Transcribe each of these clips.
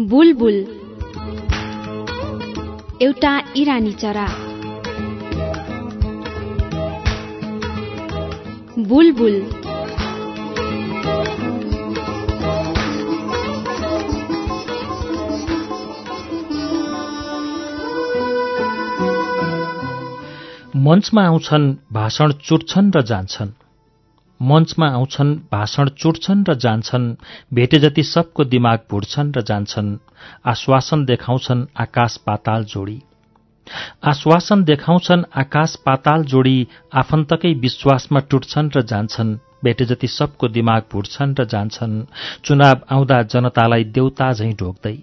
बुलबुल। एउटा इरानी चरा। बुलबुल। मञ्चमा आउँछन् भाषण चुट्छन् र जान्छन्। मञ्चमा आउँछन् भाषण चुट्छन् र जान्छन् भेटे जति सबको दिमाग भुट्छन् र जान्छन् आश्वासन देखाउँछन् आकाश पाताल जोडी। आश्वासन देखाउँछन् आकाश पाताल जोडी आफन्तकै विश्वासमा टुट्छन् र जान्छन् भेटे जति सबको दिमाग भुट्छन् र जान्छन् चुनाव आउँदा जनतालाई देउता झैं ढोक्दै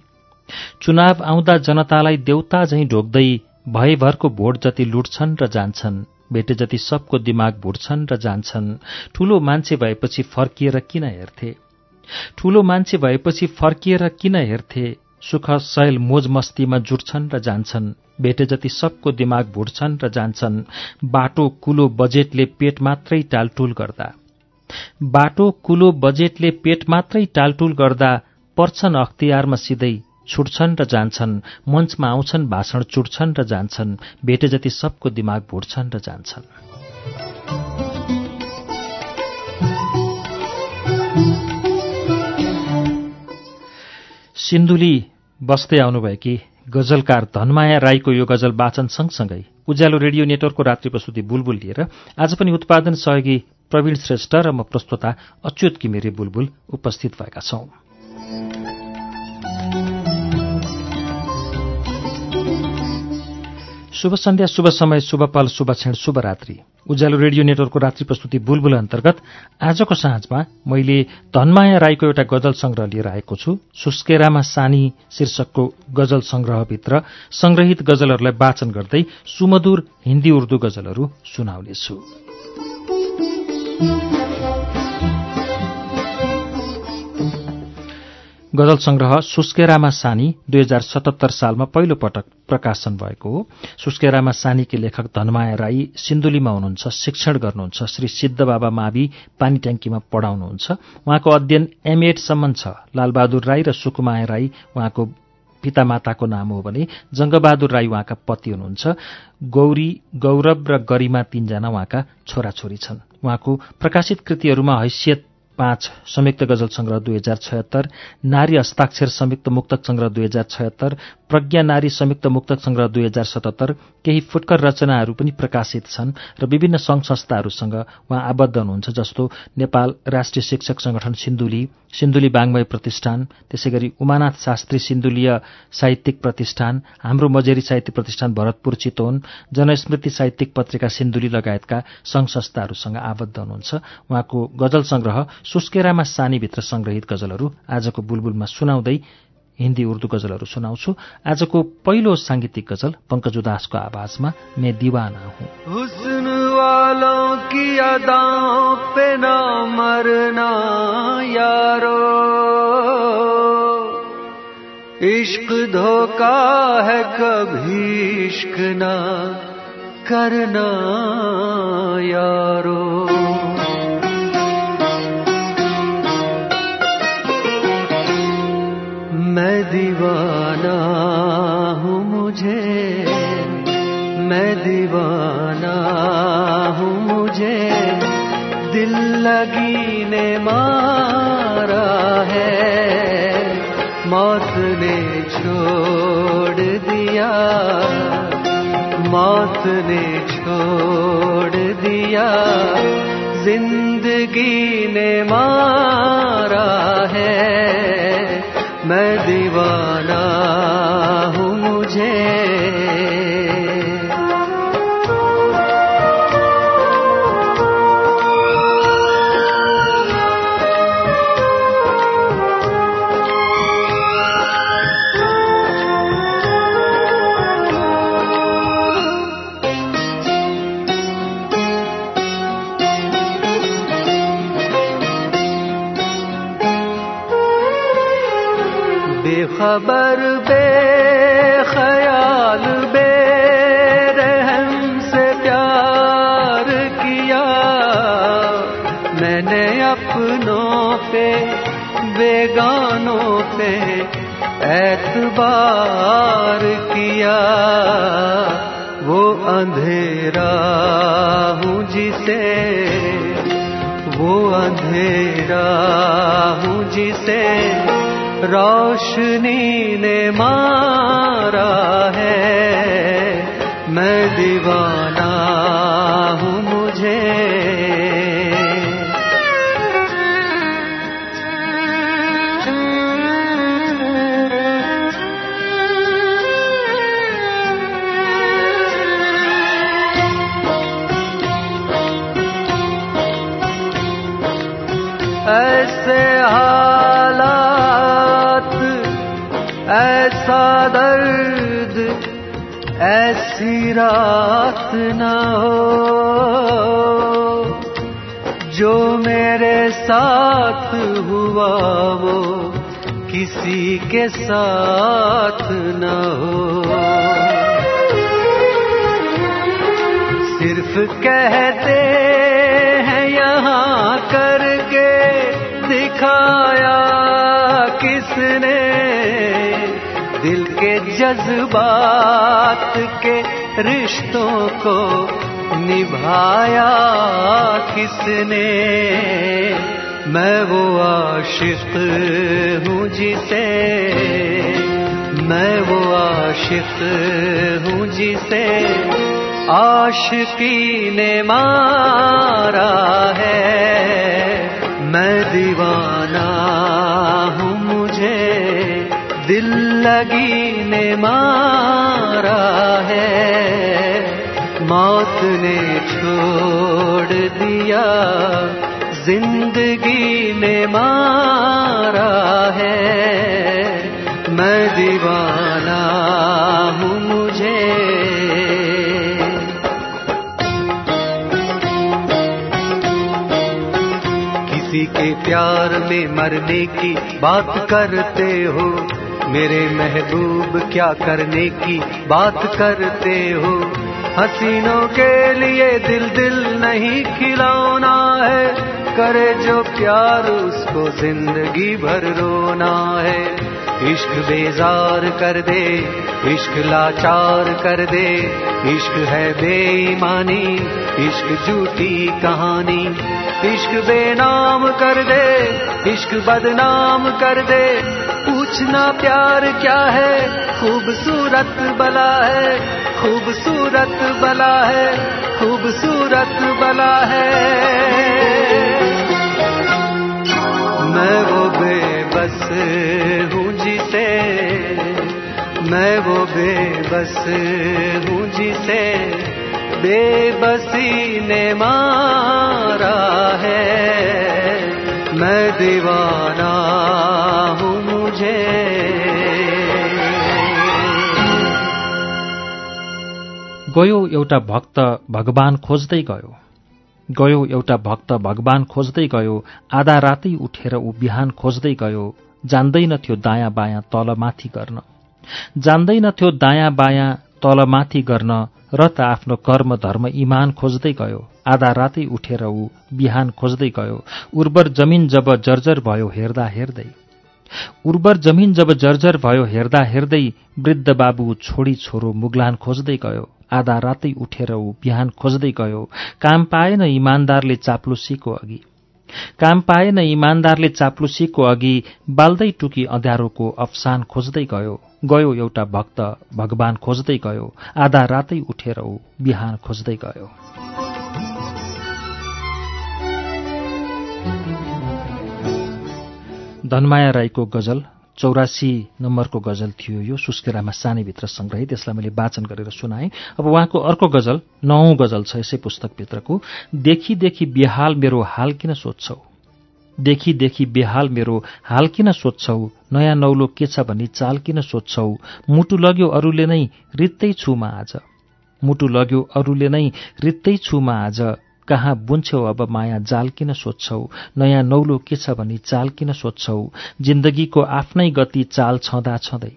चुनाव आउँदा जनतालाई देउता झैं ढोक्दै भयभरको भोट जति लुट्छन् र जान्छन्। भेटे जति सबको दिमाग भुट्छन् र जान्छन्। ठूलो मान्छे भएपछि फर्किएर किन हेर्थे? ठूलो मान्छे भएपछि फर्किएर किन हेर्थे? सुख शैल मोज मस्तीमा जुट्छन् र जान्छन्। भेटे जति सबको दिमाग भुट्छन् र जान्छन्। बाटो कुलो बजेटले पेट मात्रै टालटुल गर्दा। बाटो कुलो बजेटले पेट मात्रै टालटुल गर्दा पर्छन् अख्तियारमा सिधै। छुट्छन् र जान्छन्। मञ्चमा आउँछन् भाषण चुट्छन् र जान्छन्। भेटे जति सबको दिमाग भुट्छन् र जान्छन्। सिन्धुली बस्दै आउनुभएकी गजलकार धनमाया राईको यो गजल वाचन सँगसँगै उज्यालो रेडियो नेटवर्कको रात्रि प्रस्तुति बुलबुल लिएर आज पनि उत्पादन सहयोगी प्रवीण श्रेष्ठ र म प्रस्तोता अच्युत किमिरे बुलबुल उपस्थित भएका छौं। शुभ सन्ध्या शुभ समय शुभ पल शुभ क्षण शुभ रात्रि। उज्यालो रेडियो नेटवर्कको रात्रि प्रस्तुति बुलबुल अन्तर्गत आजको साँझमा मैले धनमाया राईको एउटा गजल संग्रह लिएर आएको छु। सुस्केरामा सानी शीर्षकको गजल संग्रहभित्र संग्रहित गजलहरूलाई वाचन गर्दै सुमधुर हिन्दी उर्दू गजलहरू सुनाउनेछु। गजल संग्रह सुस्केरामा सानी दुई हजार सतहत्तर सालमा पहिलो पटक प्रकाशन भएको हो। सुस्केरामा सानीकी लेखक धनमाया राई सिन्धुलीमा हुनुहुन्छ शिक्षण गर्नुहुन्छ श्री सिद्ध बाबा मावि पानी ट्याङ्कीमा पढाउनुहुन्छ। उहाँको अध्ययन एमएडसम्म छ। लालबहादुर राई र सुकुमाया राई उहाँको पितामाताको नाम हो भने जंगबहादुर राई उहाँका पति हुनुहुन्छ। गौरी गौरव र गरिमा तीनजना उहाँका छोराछोरी छन्। उहाँको प्रकाशित कृतिहरूमा हैसियत पाँच संयुक्त गजल संग्रह दुई हजार छयत्तर नारी हस्ताक्षर संयुक्त मुक्तक संग्रह दुई हजार छयत्तर प्रज्ञा नारी संयुक्त मुक्तक संग्रह दुई हजार सतहत्तर केही फुटकर रचनाहरू पनि प्रकाशित छन् र विभिन्न संघ संस्थाहरूसँग उहाँ आबद्ध हुनुहुन्छ जस्तो नेपाल राष्ट्रिय शिक्षक संगठन सिन्धुली सिन्धुली बाङ्मय प्रतिष्ठान त्यसै गरी उमानाथ शास्त्री सिन्धुलीय साहित्यिक प्रतिष्ठान हाम्रो मजेरी साहित्य प्रतिष्ठान भरतपुर चितवन जनस्मृति साहित्यिक पत्रिका सिन्धुली लगायतका संघ संस्थाहरूसँग आबद्ध हुनुहुन्छ। उहाँको गजल संग्रह सुस्केरामा सानीभित्र संग्रहित गजलहरू आजको बुलबुलमा सुनाउँदै हिन्दी उर्दू गजलहरू सुनाउँछु। आजको पहिलो सांगीतिक गजल पंकज उदासको आवाजमा मैं दीवाना हूँ। वालों की पे मरना यारो। इश्क धोखा है कभी इश्क ना करना यारो। दिल लगी ने मारा है। मौत ने छोड़ दिया। मौत ने छोड़ दिया। ज़िंदगी ने मारा है। मैं हूँ वो अंधेरा हूँ जिसे रोशनी ने मारा है। मैं दीवाना हूँ मुझे। रात न हो, जो मेरे साथ हुआ वो किसी के साथ न हो। सिर्फ़ कहते हैं यहाँ करके दिखाया किसने, दिल के जज्बात के रिश्तों को निभाया किसने? मैं वो आशिक हूँ जिसे, मैं वो आशिक हूँ जिसे। आशिकी ने मारा है, मैं दीवाना हूँ दिल लगी ने मारा है। मौत ने छोड़ दिया, ज़िंदगी ने मारा है। मैं दीवाना हूँ मुझे। किसी के प्यार में मरने की बात करते हो मेरे महबूब, क्या करने की बात करते हो? हसीनों के लिए दिल दिल नहीं खिलौना है। करे जो प्यार, उसको ज़िंदगी भर रोना है। इश्क बेजार कर दे, इश्क लाचार कर दे। इश्क है बेईमानी, इश्क झूठी कहानी। इश्क बेनाम कर दे, इश्क बदनाम कर दे। पूछना प्यार क्या है? खूबसूरत बला है, खूबसूरत बला है, खूबसूरत बला है। मैं वो बेबस हूँ जिसे, मैं वो बेबस हूँ जिसे बेबसी ने मारा है। मैं दीवाना हूँ मुझे। गयो एउटा भक्त भगवान खोज्दै गयो। गयो एउटा भक्त भगवान खोज्दै गयो। आधा रातै उठेर ऊ बिहान खोज्दै गयो। जान्दैनथ्यो दायाँ बायाँ तलमाथि गर्न। जान्दैनथ्यो दायाँ बायाँ तलमाथि गर्न। र त आफ्नो कर्म धर्म इमान खोज्दै गयो। आधा रातै उठेर ऊ बिहान खोज्दै गयो। उर्वर जमिन जब जर्जर भयो हेर्दा हेर्दै। उर्वर जमिन जब जर्जर भयो हेर्दा हेर्दै वृद्ध बाबु छोडी छोरो मुगलान खोज्दै गयो। आधा रातै उठेर ऊ बिहान खोज्दै गयो। काम पाएन इमान्दारले चाप्लुसीको अघि। काम पाएन इमान्दारले चाप्लुसीको अघि बाल्दै टुकी अँध्यारोको अफसान खोज्दै गयो। गयो एउटा भक्त भगवान खोज्दै गयो। आधा रातै उठेर ऊ बिहान खोज्दै गयो। धनमाया राईको गजल चौरासी नम्बरको गजल थियो यो। सुस्केरामा सानीभित्र सङ्ग्रहित यसलाई मैले वाचन गरेर सुनाएँ। अब उहाँको अर्को गजल नौ गजल छ यसै पुस्तकभित्रको। देखि देखि बेहाल मेरो हाल किन सोध्छौ? देखि देखि बेहाल मेरो हाल किन सोध्छौ? नयाँ नौलो के छ भनी चाल किन सोध्छौ? मुटु लग्यो अरूले नै रित्तै छुमा आज। मुटु लग्यो अरूले नै रित्तै छुमा आज। कहाँ बुन्छौ अब माया जाल किन सोध्छौ? नयाँ नौलो के छ भनी चाल किन सोध्छौ? जिन्दगीको आफ्नै गति चाल छँदा छँदै।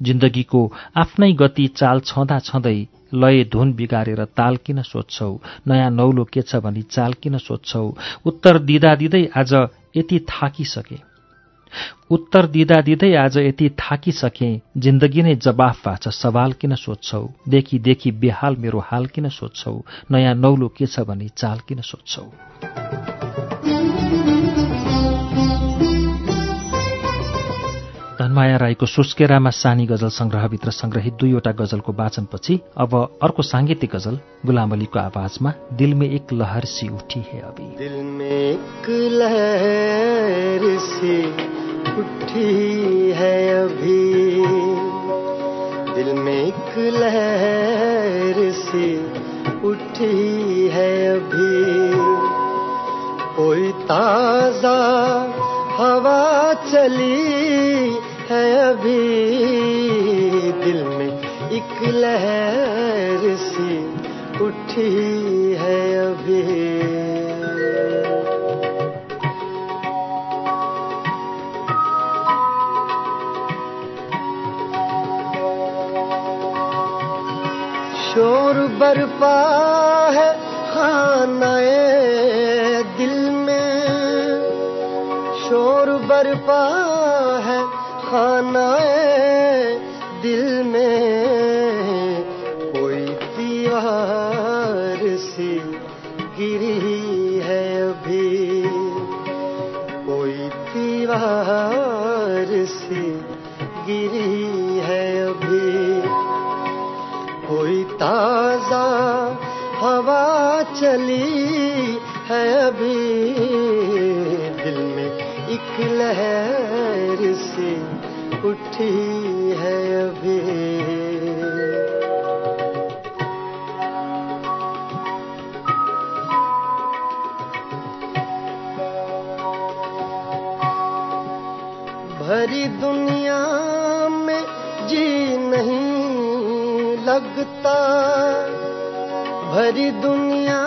जिन्दगीको आफ्नै गति चाल छँदा छँदै लय धुन बिगारेर ताल किन सोध्छौ? नयाँ नौलो के छ भनी चाल किन सोध्छौ? उत्तर दिँदा दिँदै आज यति थाकिसके। उत्तर दिँदा दिँदै आज यति थाकिसके जिन्दगी नै जवाफ भएको छ सवाल किन सोध्छौ? देखि देखि बेहाल मेरो हाल किन सोध्छौ? नयाँ नौलो के छ भनी चाल किन सोध्छौ? धनमाया राईको सुस्केरामा सानी गजल संग्रहभित्र संग्रहित दुईवटा गजलको वाचनपछि अब अर्को साङ्गीतिक गजल गुलाम अलीको आवाजमा दिलमे एक लहर सी उठी है अभी। दिल में एक लहर सी उठी है अभी। दिल में एक लहर सी उठी है अभी। कोई ताज़ा हवा चली है अभी। दिल में एक लहर सी उठी है खानाए दिल में। शोर बरपा है खानाए दिल में। भरी दुनिया में जी नहीं लगता। भरी दुनिया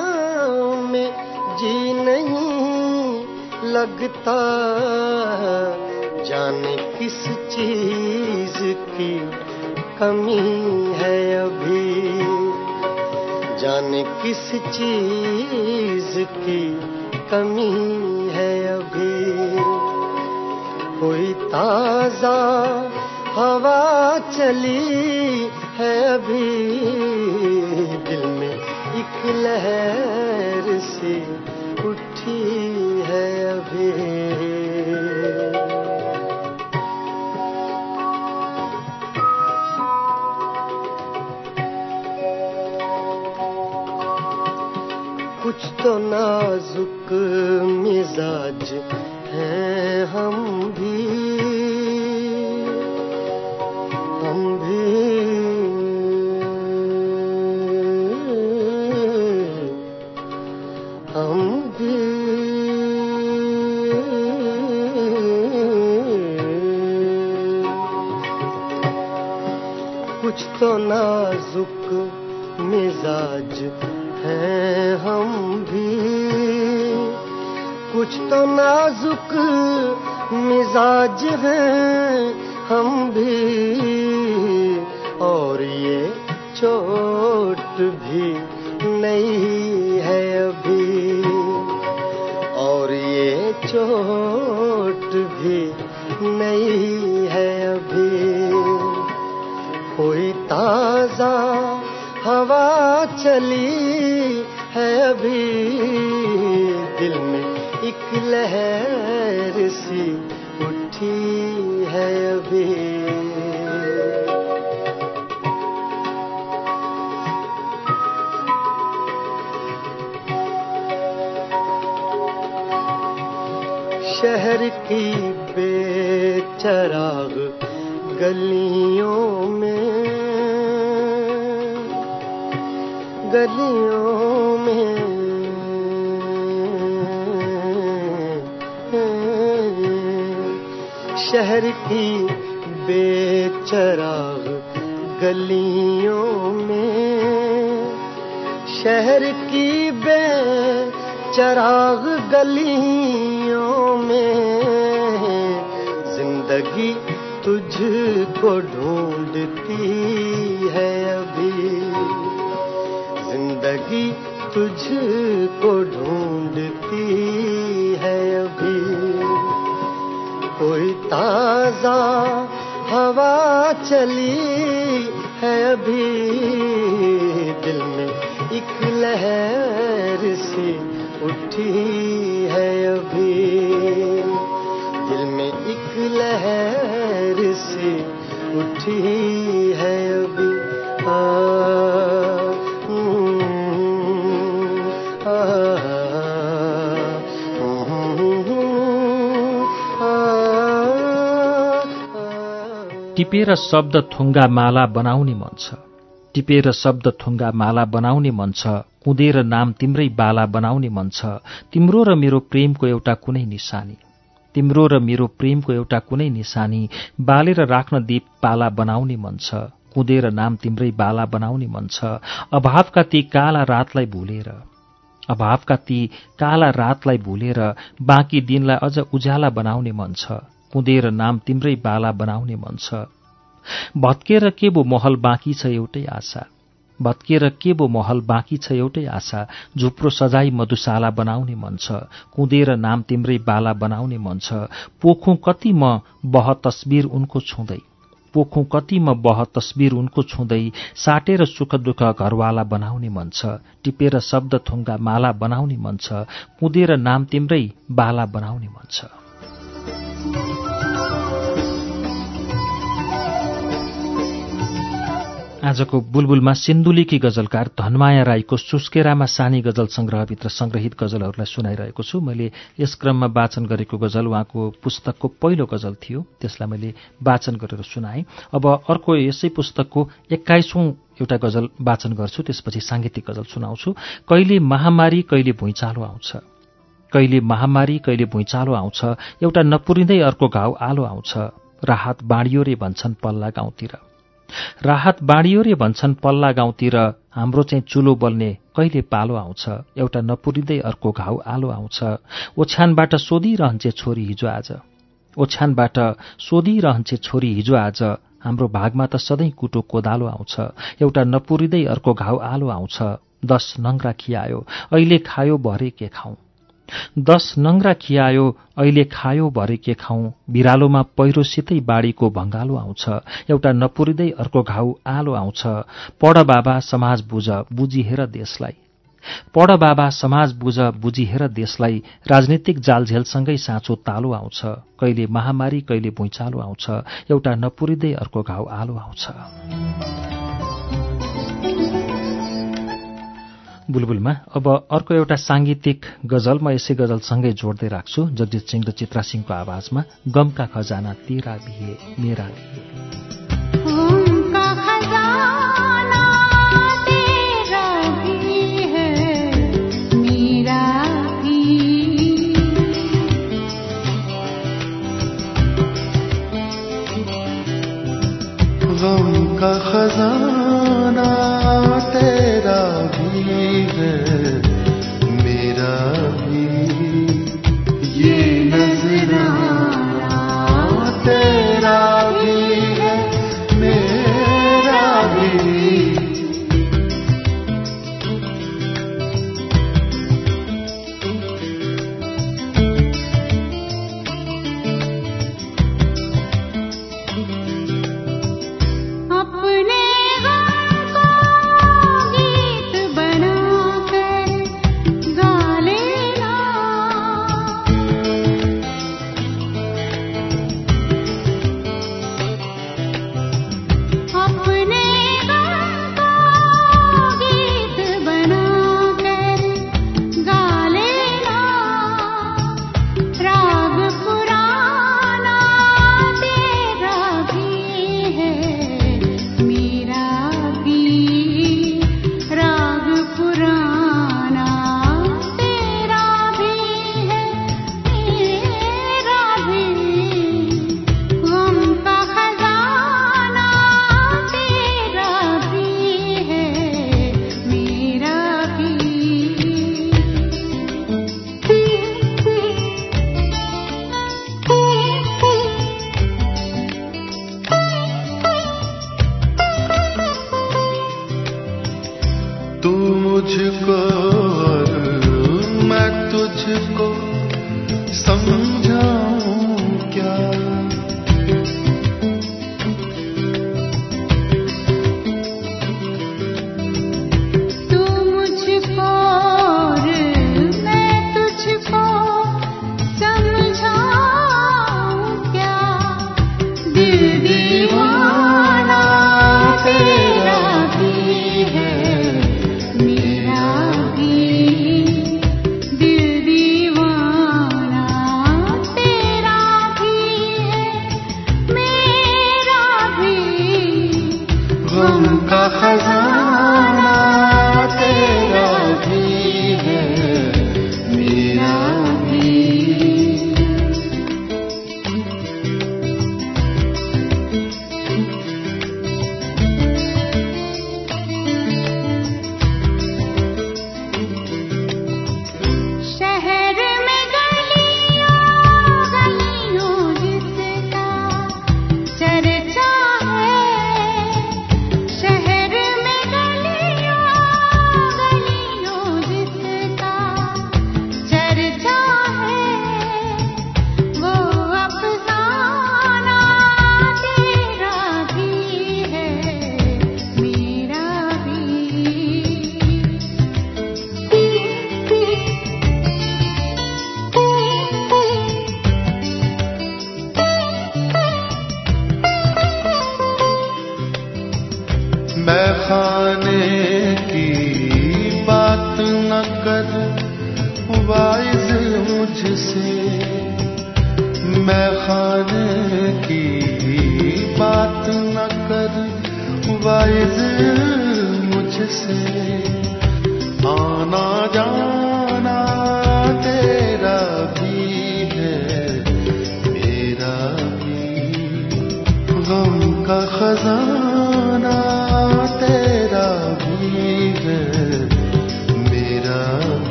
में जी नहीं लगता। जाने किस चीज़ की कमी है अभी। जाने किस चीज़ की कमी ताजा हवा चली है अभी दिल में एक लहर सी उठी है अभी। कुछ तो नाजुक मिजाज तो नाजुक मिजाज हैं हम भी। कुछ तो नाजुक मिजाज हैं हम भी। और ये चोट चली है अभी दिल में एक लहर सी उठी है अभी। शहर की बेचराग गलियों शहर की बेचराग गलियों में। शहर की बेचराग गलियों में। ज़िंदगी तुझको ढूंढती है अभी। ज़िंदगी तुझको ढूंढती ताज़ा हवा चली है अभी दिल में एक लहर सी उठी है अभी। दिल में एक लहर सी उठी टिपेर शब्द थुङ्गा माला बनाउने मन छ। टिपेर शब्द थुङ्गा माला बनाउने मन छ। कुदेर नाम तिम्रै बाला बनाउने मन छ। तिम्रो र मेरो प्रेमको एउटा कुनै निशानी। तिम्रो र मेरो प्रेमको एउटा कुनै निशानी। बालेर राख्न दीप पाला बनाउने मन छ। कुदेर नाम तिम्रै बाला बनाउने मन छ। अभावका ती काला रातलाई भुलेर। अभावका ती काला रातलाई भुलेर बाँकी दिनलाई अझ उज्याला बनाउने मन छ। कुदेर नाम तिम्रै बाला बनाउने मन छ। भत्केर के बो महल बाँकी छ एउटै आशा? भत्किएर के बो महल बाँकी छ एउटै आशा? झुप्रो सजाई मधुशाला बनाउने मन छ कुदेर नाम तिम्रै बाला बनाउने मन छ। पोखौँ कति म बह तस्बिर उनको छुँदै? पोखौँ कति म बह तस्बिर उनको छुँदै? साटेर सुख दुःख घरवाला बनाउने मन छ टिपेर शब्द थुङ्गा माला बनाउने मन छ कुदेर नाम तिम्रै बाला बनाउने मन छ। आजको बुलबुलमा सिन्धुलीकी गजलकार धनमाया राईको सुस्केरामा सानी गजल संग्रहभित्र संग्रहित गजलहरूलाई सुनाइरहेको छु। मैले यस क्रममा वाचन गरेको गजल उहाँको पुस्तकको पहिलो गजल थियो। त्यसलाई मैले वाचन गरेर सुनाएँ। अब अर्को यसै पुस्तकको एक्काइसौँ एउटा गजल वाचन गर्छु। त्यसपछि साङ्गीतिक गजल सुनाउँछु। कहिले महामारी कहिले भुइँचालो आउँछ। कहिले महामारी कहिले भुइँचालो आउँछ। एउटा नपुरिँदै अर्को घाउ आलो आउँछ। राहत बाँडियो रे भन्छन् पल्ला गाउँतिर। राहत बाँडियो रे भन्छन् पल्ला गाउँतिर हाम्रो चाहिँ चुलो बल्ने कहिले पालो आउँछ एउटा नपुरिँदै अर्को घाउ आलो आउँछ। ओछ्यानबाट सोधिरहन्छे छोरी हिजो आज। ओछ्यानबाट सोधिरहन्छे छोरी हिजो आज। हाम्रो भागमा त सधैँ कुटो कोदालो आउँछ। एउटा नपुरिँदै अर्को घाउ आलो आउँछ। दस नङ्ग्रा खियायो। अहिले खायो भरे के खाउँ दस नङ्ग्रा खियायो अहिले खायो भरे के खाउँ बिरालोमा पहिरोसितै बाढीको भङ्गालो आउँछ। एउटा नपुरिँदै अर्को घाउ आलो आउँछ। पढ बाबा समाज बुझ बुझिहेर देशलाई। पढ बाबा समाज बुझ बुझिहेर देशलाई। राजनीतिक जालझेलसँगै साँचो तालो आउँछ। कहिले महामारी कहिले भुइँचालो आउँछ। एउटा नपुरिँदै अर्को घाउ आलो आउँछ। बुलबुलमा। अब अर्को एउटा साङ्गीतिक गजल म यसै गजलसँगै जोड्दै राख्छु। जगजित सिंह र चित्रा सिंहको आवाजमा गमका खजाना तेरा बिहे मेरा गम का खजाना तेरा मेरा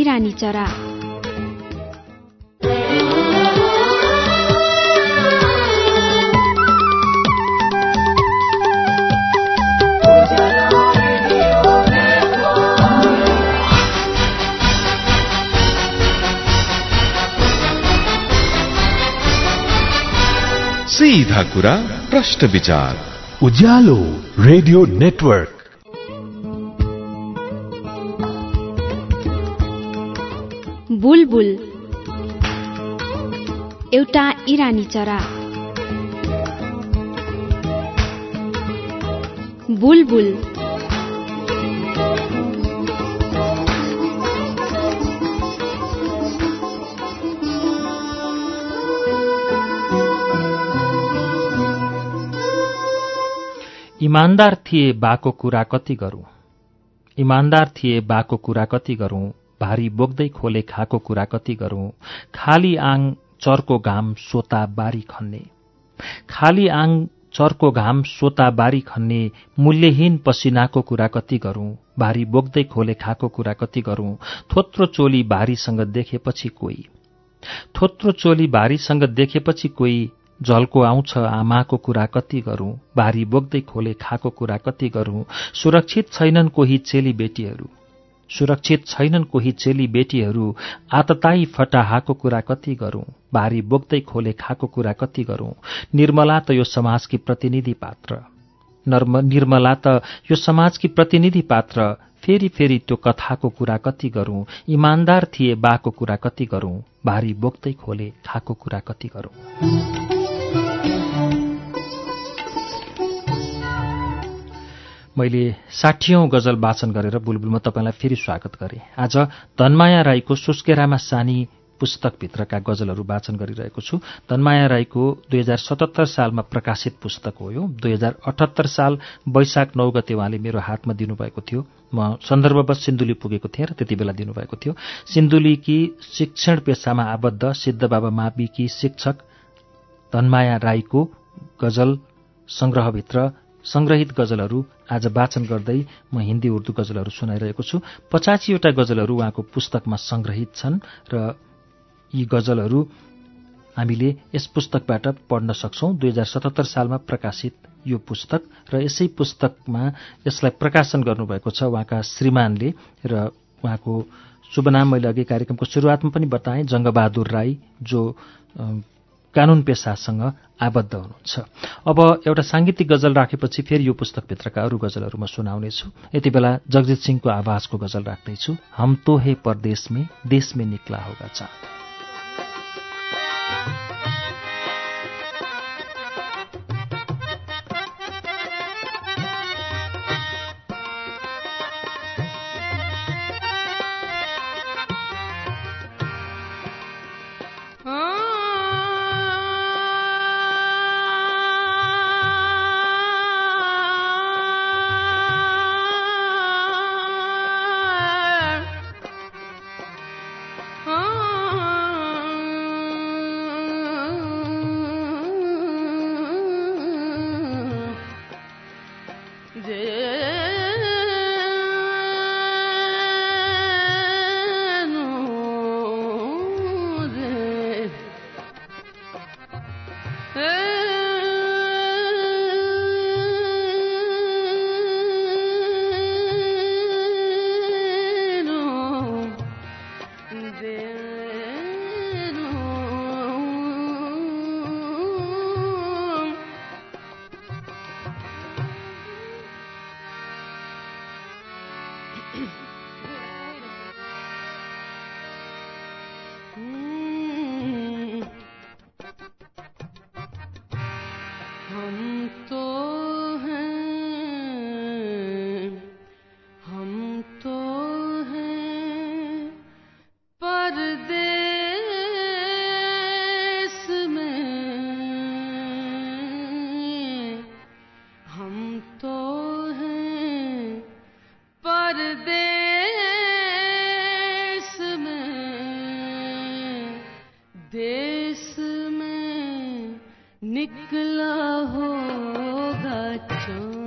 इरानी चरा सीधा कुरा प्रश्न विचार उज्यालो रेडियो नेटवर्क इरानी चरा। बुलबुल। इमान्दार थिए बाको कुरा कति गरौँ। इमान्दार थिए बाको कुरा कति गरौँ। भारी बोक्दै खोले खाको कुरा कति गरौँ। खाली आङ चर्को घाम सोता बारी खन्ने। खाली आङ चर्को घाम सोता बारी खन्ने मूल्यहीन पसिनाको कुरा कति गरौँ भारी बोक्दै खोले खाको कुरा कति गरौँ थोत्रो चोली भारीसँग देखेपछि कोही। थोत्रो चोली भारीसँग देखेपछि कोही झल्को आउँछ आमाको कुरा कति गरौँ भारी बोक्दै खोले खाको कुरा कति गरौँ सुरक्षित छैनन् कोही चेली बेटीहरू। सुरक्षित छैनन् कोही चेली बेटीहरू। आतताई फटाहाको कुरा कति गरौँ? भारी बोक्दै खोले खाको कुरा कति गरौँ? निर्मला त यो समाजकी प्रतिनिधि पात्र। नर्म निर्मला त यो समाजकी प्रतिनिधि पात्र। फेरि फेरि त्यो कथाको कुरा कति गरौँ? इमान्दार थिए बाको कुरा कति गरौँ? भारी बोक्दै खोले खाको कुरा कति गरौँ? मैले साठीौं गजल वाचन गरेर बुलबुलमा तपाईँलाई फेरि स्वागत गरेँ। आज धनमाया राईको सुस्केरामा सानी पुस्तकभित्रका गजलहरू वाचन गरिरहेको छु। धनमाया राईको दुई हजार सतहत्तर सालमा प्रकाशित पुस्तक हो यो। दुई हजार अठहत्तर साल वैशाख नौ गते उहाँले मेरो हातमा दिनुभएको थियो। म सन्दर्भवश सिन्धुली पुगेको थिएँ र त्यति बेला दिनुभएको थियो। सिन्धुलीकी शिक्षण पेसामा आबद्ध सिद्ध बाबा माविकी शिक्षक धनमाया राईको गजल संग्रहभित्र संग्रहित गजलहरू आज वाचन गर्दै म हिन्दी उर्दू गजलहरू सुनाइरहेको छु। पचासीवटा गजलहरू उहाँको पुस्तकमा संग्रहित छन् र यी गजलहरू हामीले यस पुस्तकबाट पढ्न सक्छौं। दुई हजार सतहत्तर सालमा प्रकाशित यो पुस्तक र यसै पुस्तकमा यसलाई प्रकाशन गर्नुभएको छ उहाँका श्रीमानले र उहाँको शुभ नाम मैले अघि कार्यक्रमको सुरुवातमा पनि बताएँ जङ्गबहादुर राई जो कानून पेसासँग आबद्ध हुनुहुन्छ। अब एउटा साङ्गीतिक गजल राखेपछि फेरि यो पुस्तकभित्रका अरू गजलहरू म सुनाउनेछु। यति बेला जगजित सिंहको आवाजको गजल राख्दैछु। हम तो हे परदेश में देश में निक्ला होगा चाँद। होगा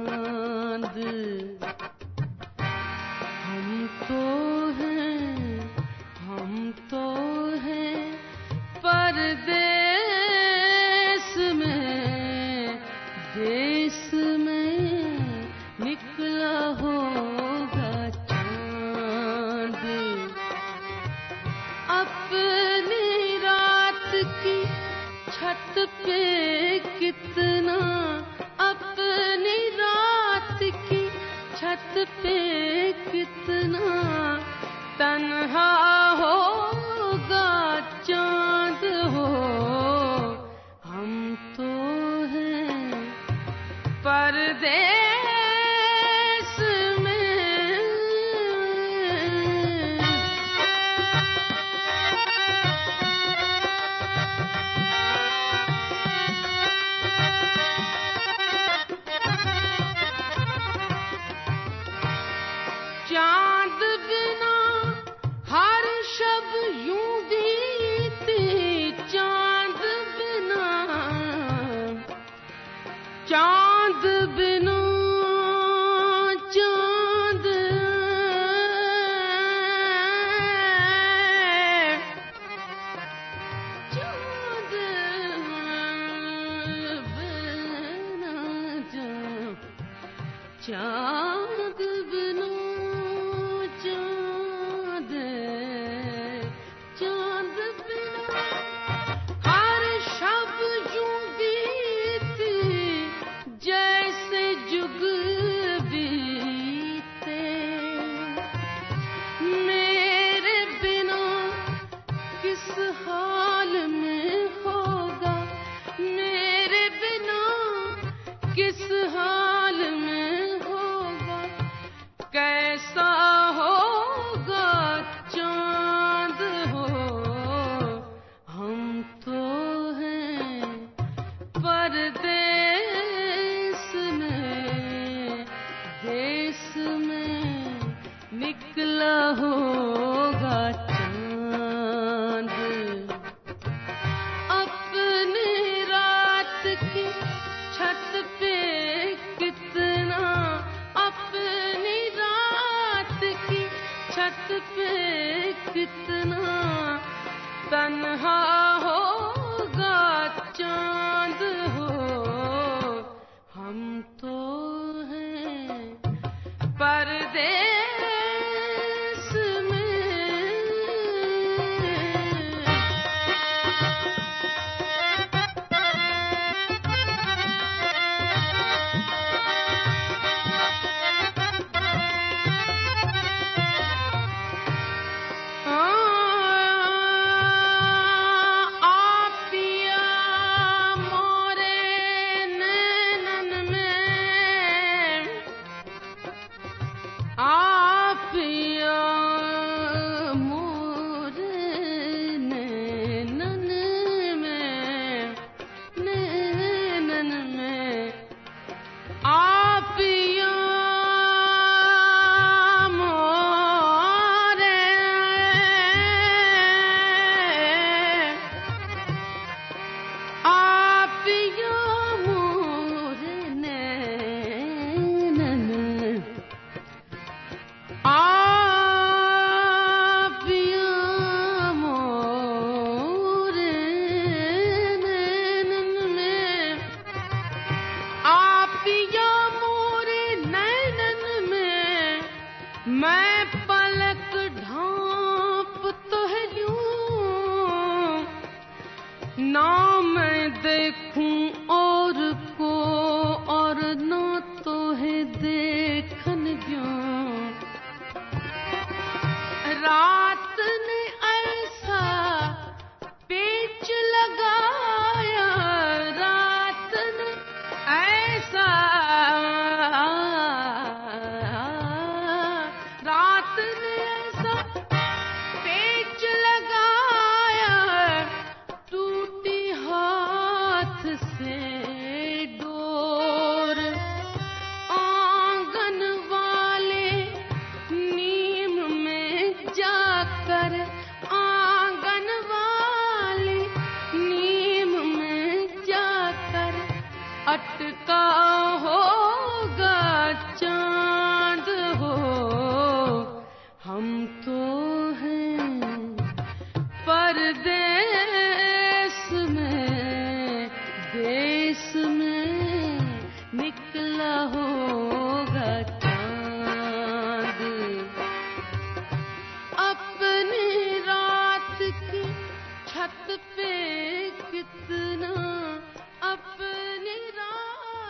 तन्हा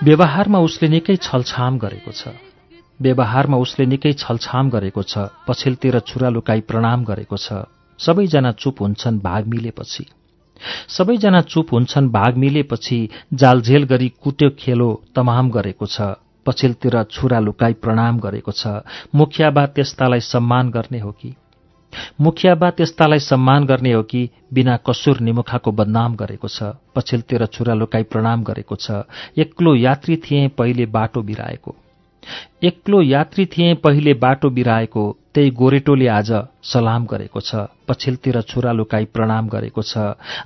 व्यवहारमा उसले निकै छलछाम गरेको छ। व्यवहारमा उसले निकै छलछाम गरेको छ पछिल्तिर छुरा लुकाई प्रणाम गरेको छ। सबैजना चुप हुन्छन् भाग मिलेपछि। सबैजना चुप हुन्छन् भाग मिलेपछि जालझेल गरी कुट्यो खेलो तमाम गरेको छ पछिल्तिर छुरा लुकाई प्रणाम गरेको छ। मुखियाबा त्यस्तालाई सम्मान गर्ने हो कि? मुखियाबा त्यस्तालाई सम्मान गर्ने हो कि बिना कसुर निमुखाको बदनाम गरेको छ पछिल्तिर छुरा लुकाई प्रणाम गरेको छ। एक्लो यात्री थिए पहिले बाटो बिराएको। एक्लो यात्री थिए पहिले बाटो बिराएको त्यही गोरेटोले आज सलाम गरेको छ पछिल्तिर छुरा लुकाई प्रणाम गरेको छ।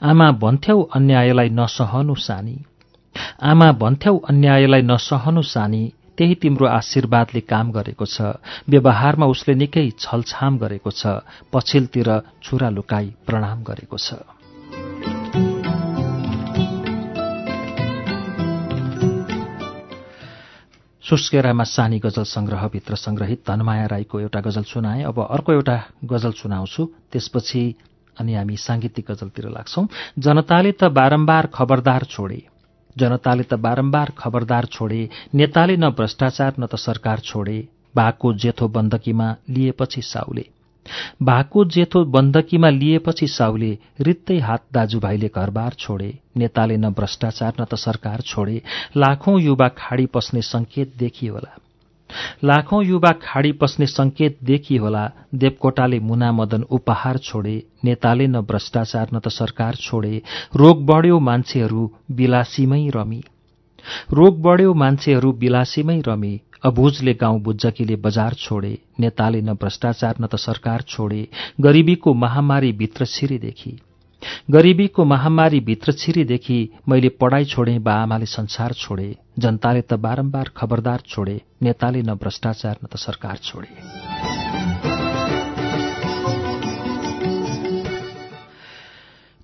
आमा भन्थ्यौ अन्यायलाई नसहनु सानी। आमा भन्थ्यौ अन्यायलाई नसहनु सानी त्यही तिम्रो आशीर्वादले काम गरेको छ। व्यवहारमा उसले निकै छलछाम गरेको छ। पछिल्तिर छुरा लुकाई प्रणाम गरेको छ। सुस्केरामा सानी गजल संग्रहभित्र संग्रहित धनमाया राईको एउटा गजल सुनाए। अब अर्को एउटा गजल सुनाउँछु। त्यसपछि अनि हामी सांगीतिक गजलतिर लाग्छौं। जनताले त बारम्बार खबरदार छोडे। जनताले त बारम्बार खबरदार छोडे नेताले न भ्रष्टाचार न त सरकार छोडे भागको जेथो बन्दकीमा लिएपछि साउले भागको जेथो बन्दकीमा लिएपछि साउले रित्तै हात दाजुभाइले घरबार छोडे नेताले न भ्रष्टाचार न त सरकार छोडे लाखौं युवा खाडी पस्ने संकेत देखियो होला। लाखौं युवा खाडी पस्ने संकेत देखियो होला देवकोटाले मुना मदन उपहार छोडे नेताले न भ्रष्टाचार न त सरकार छोडे। रोग बढ्यो मान्छेहरू बिलासीमै रमी। रोग बढ्यो मान्छेहरू बिलासीमै रमी। अबुझले गाउँ बुज्जकीले बजार छोडे। नेताले न भ्रष्टाचार न त सरकार छोडे। गरिबीको महामारी भित्र छिरीदेखि गरिबीको महामारी भित्र छिरीदेखि मैले पढाइ छोडे बा आमाले संसार छोडे जनताले त बारम्बार खबरदार छोडे नेताले न भ्रष्टाचार न त सरकार छोडे।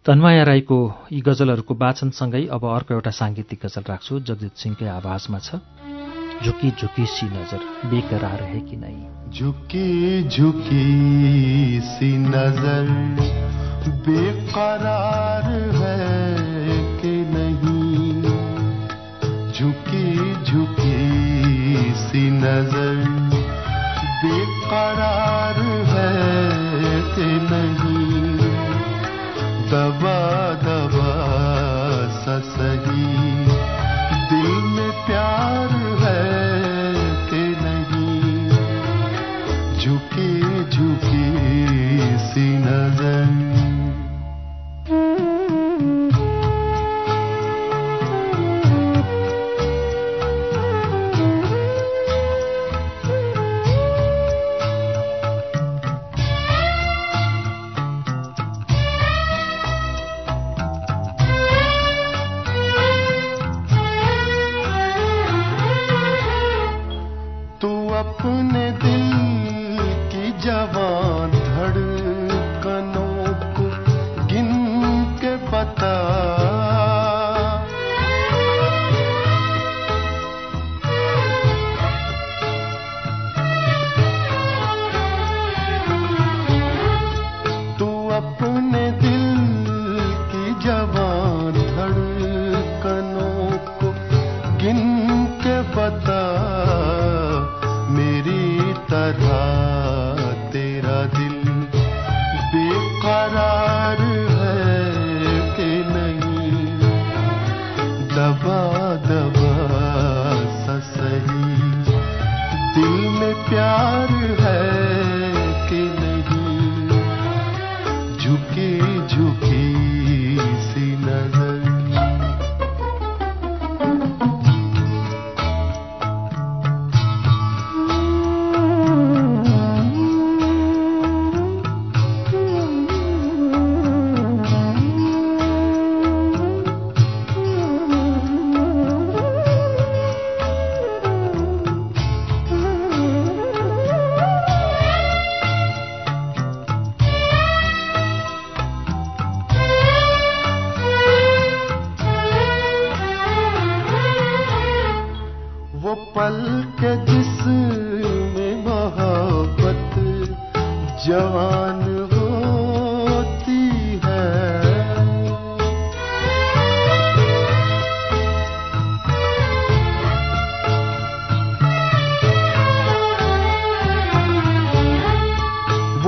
तन्माया राईको यी गजलहरूको वाचनसँगै अब अर्को एउटा साङ्गीतिक गजल राख्छु। जगजित सिंहकै आवाजमा छ झुकी झुकी सी नजर बेकरार है कि नहीं झुकी झुकी सी नज़र बेकरार है कि नहीं? झुकी झुकी सी नज़र बेकरार नजर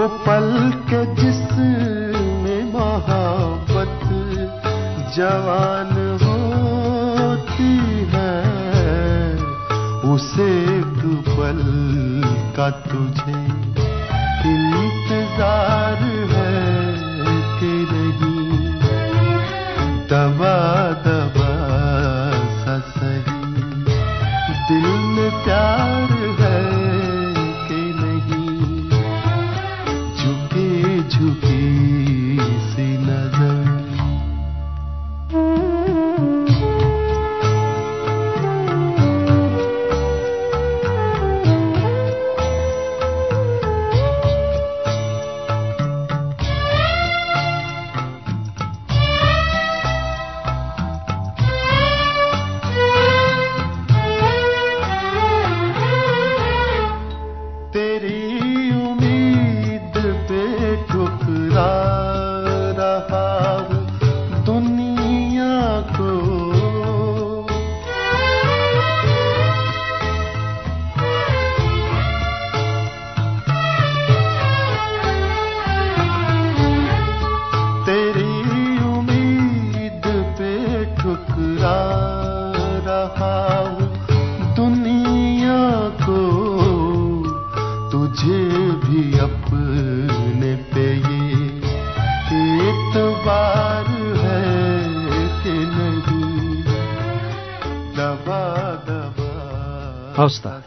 पल के जिसमें मोहब्बत जवान होती है उसे पल का तुझे इंतज़ार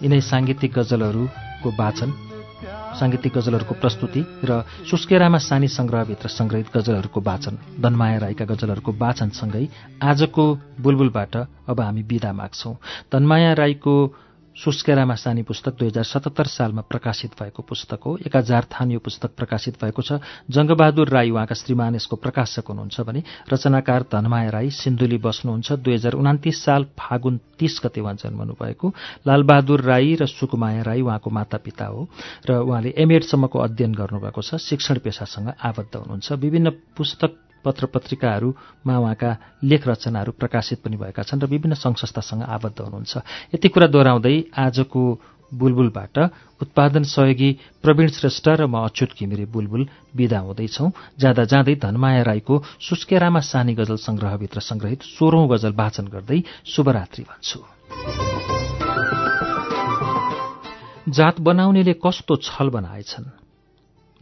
यिनै साङ्गीतिक गजलहरूको वाचन साङ्गीतिक गजलहरूको प्रस्तुति र सुस्केरामा सानी सङ्ग्रहभित्र सङ्ग्रहित गजलहरूको वाचन धनमाया राईका गजलहरूको वाचनसँगै आजको बुलबुलबाट अब हामी विदा माग्छौं। धनमाया राईको सुस्केरामा सानी पुस्तक दुई हजार सतहत्तर सालमा प्रकाशित भएको पुस्तक हो। एक हजार थान यो पुस्तक प्रकाशित भएको छ। जङ्गबहादुर राई उहाँका श्रीमान यसको प्रकाशक हुनुहुन्छ भने रचनाकार धनमाया राई सिन्धुली बस्नुहुन्छ। दुई हजार उनातिस साल फागुन तीस गते उहाँ जन्मनु भएको। लालबहादुर राई र सुकुमाया राई उहाँको मातापिता हो र उहाँले एमएडसम्मको अध्ययन गर्नुभएको छ। शिक्षण पेसासँग आबद्ध हुनुहुन्छ। विभिन्न पुस्तक पत्र पत्रिकाहरूमा उहाँका लेख रचनाहरू प्रकाशित पनि भएका छन् र विभिन्न सङ्घ संस्थासँग आबद्ध हुनुहुन्छ। यति कुरा दोहोऱ्याउँदै आजको बुलबुलबाट उत्पादन सहयोगी प्रवीण श्रेष्ठ र म अच्युत घिमिरे बुलबुल विदा हुँदैछौ। जाँदा जाँदै धनमाया राईको सुस्केरामा सानी गजल संग्रहभित्र संग्रहित सोह्रौं गजल वाचन गर्दै शुभरात्रि भन्छु। जात बनाउनेले कस्तो छल बनाएछन्?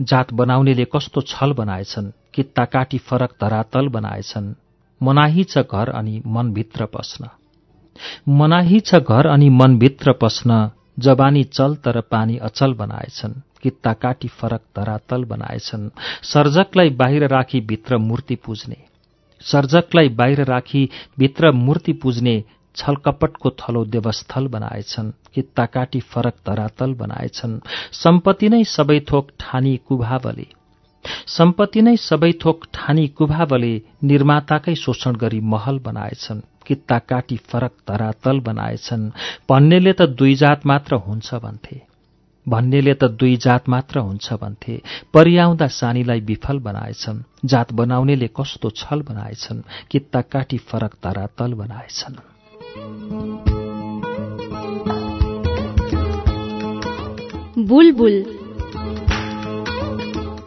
जात बनाउनेले कस्तो छल बनाएछन्? कित्ता काटी फरक धरातल बनाएछन्। मनाही छ घर अनि मनभित्र पस्न। मनाही छ घर अनि मनभित्र पस्न जबानी चल तर पानी अचल बनाएछन्। कित्ता काटी फरक धरातल बनाएछन्। सर्जकलाई बाहिर राखी भित्र मूर्ति पुज्ने। सर्जकलाई बाहिर राखी भित्र मूर्ति पुज्ने छलकपटको थलो देवस्थल बनाएछन्। कित्ता काटी फरक धरातल बनाएछन्। सम्पत्ति नै सबै थोक ठानी कुभावले। सम्पत्ति नै सबै थोक ठानी कुभावले निर्माताकै शोषण गरी महल बनाएछन् कित्ता काटी फरक धरातल बनाएछन्। भन्नेले त दुई जात मात्र हुन्छ भन्थे। भन्नेले त दुई जात मात्र हुन्छ भन्थे। परिआउँदा सानीलाई विफल बनाएछन्। जात बनाउनेले कस्तो छल बनाएछन्। कित्ता काटी फरक धरातल बनाएछन्। बुलबुल